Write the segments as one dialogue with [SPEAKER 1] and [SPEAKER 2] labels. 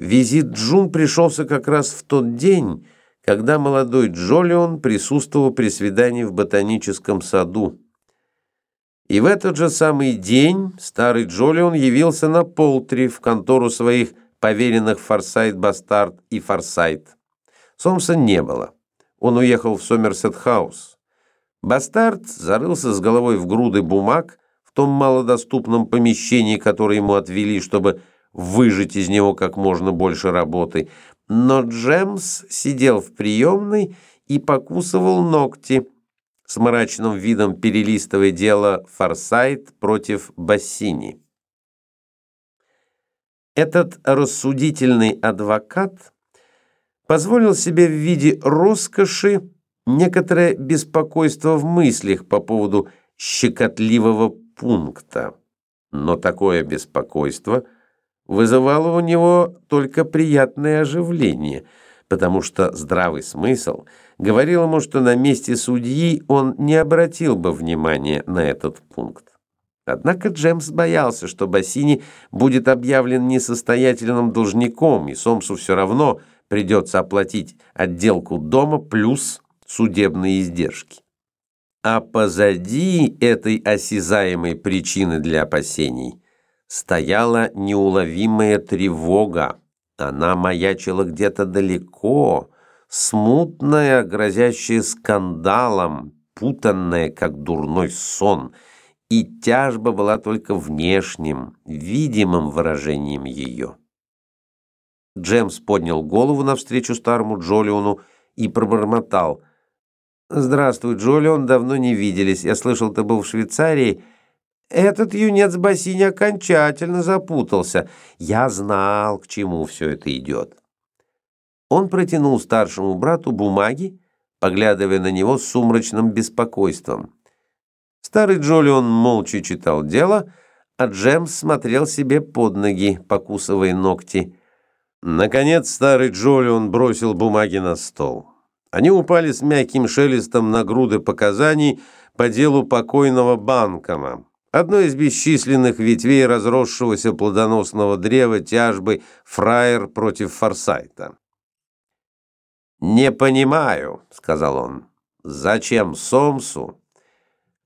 [SPEAKER 1] Визит Джун пришелся как раз в тот день, когда молодой Джолион присутствовал при свидании в ботаническом саду. И в этот же самый день старый Джолион явился на Полтри в контору своих поверенных Форсайт Бастард и Форсайт. Сомса не было. Он уехал в Сомерсет-хаус. Бастард зарылся с головой в груды бумаг в том малодоступном помещении, которое ему отвели, чтобы выжать из него как можно больше работы. Но Джемс сидел в приемной и покусывал ногти, с мрачным видом перелистывая дело Форсайт против Бассини. Этот рассудительный адвокат позволил себе в виде роскоши некоторое беспокойство в мыслях по поводу щекотливого пункта. Но такое беспокойство – вызывало у него только приятное оживление, потому что здравый смысл говорил ему, что на месте судьи он не обратил бы внимания на этот пункт. Однако Джемс боялся, что Бассини будет объявлен несостоятельным должником, и Сомсу все равно придется оплатить отделку дома плюс судебные издержки. А позади этой осязаемой причины для опасений стояла неуловимая тревога. Она маячила где-то далеко, смутная, грозящая скандалом, путанная, как дурной сон, и тяжба была только внешним, видимым выражением ее. Джемс поднял голову навстречу старому Джолиону и пробормотал. «Здравствуй, Джолион, давно не виделись. Я слышал, ты был в Швейцарии». Этот юнец Бассини окончательно запутался. Я знал, к чему все это идет. Он протянул старшему брату бумаги, поглядывая на него с сумрачным беспокойством. Старый Джолион молча читал дело, а Джемс смотрел себе под ноги, покусывая ногти. Наконец старый Джолион бросил бумаги на стол. Они упали с мягким шелестом на груды показаний по делу покойного Банкома одной из бесчисленных ветвей разросшегося плодоносного древа тяжбы фраер против Форсайта. «Не понимаю», — сказал он, — «зачем Сомсу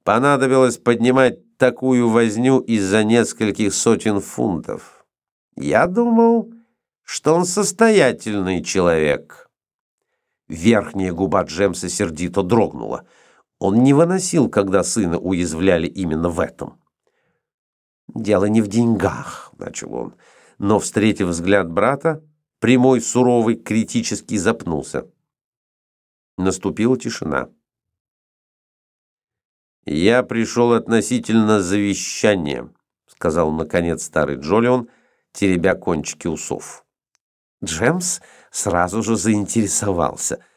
[SPEAKER 1] понадобилось поднимать такую возню из-за нескольких сотен фунтов? Я думал, что он состоятельный человек». Верхняя губа Джемса сердито дрогнула — он не выносил, когда сына уязвляли именно в этом. «Дело не в деньгах», — начал он, но, встретив взгляд брата, прямой, суровый, критически запнулся. Наступила тишина. «Я пришел относительно завещания», — сказал, наконец, старый Джолион, теребя кончики усов. Джемс сразу же заинтересовался —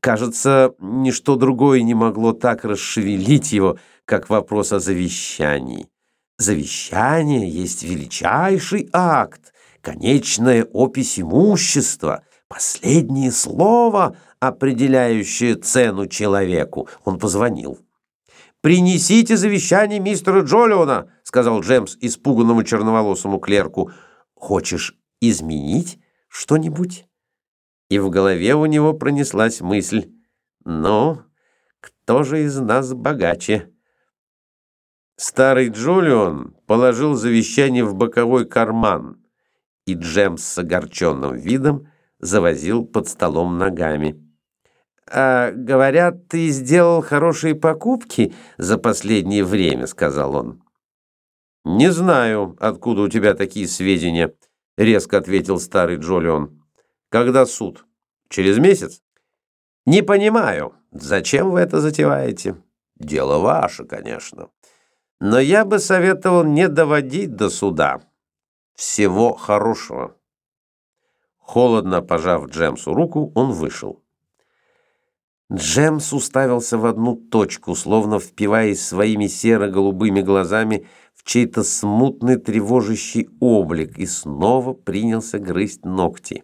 [SPEAKER 1] Кажется, ничто другое не могло так расшевелить его, как вопрос о завещании. Завещание есть величайший акт, конечная опись имущества, последнее слово, определяющее цену человеку. Он позвонил. «Принесите завещание мистера Джолиона», — сказал Джемс испуганному черноволосому клерку. «Хочешь изменить что-нибудь?» И в голове у него пронеслась мысль «Ну, кто же из нас богаче?» Старый Джулион положил завещание в боковой карман, и Джемс с огорченным видом завозил под столом ногами. «А, говорят, ты сделал хорошие покупки за последнее время», — сказал он. «Не знаю, откуда у тебя такие сведения», — резко ответил старый Джолион. Когда суд? Через месяц? Не понимаю, зачем вы это затеваете? Дело ваше, конечно. Но я бы советовал не доводить до суда. Всего хорошего. Холодно пожав Джемсу руку, он вышел. Джемс уставился в одну точку, словно впиваясь своими серо-голубыми глазами в чей-то смутный тревожащий облик и снова принялся грызть ногти.